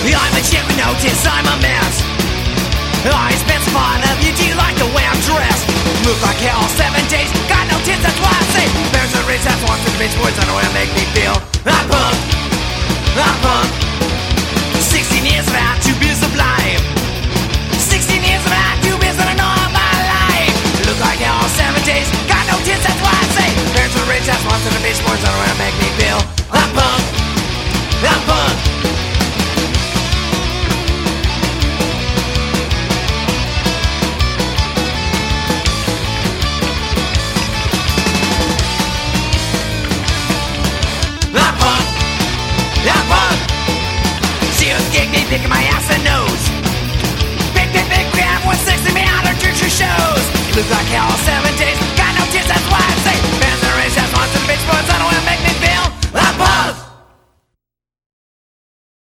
I'm a tits, I'm a mess. I spent fun of you, do you like the way I'm dressed? Look like hell seven days, got no tits, that's why I say Bears and rich, that's one to the bitch boys, I know how to make me feel I'm punk, Look like hell. Seven days,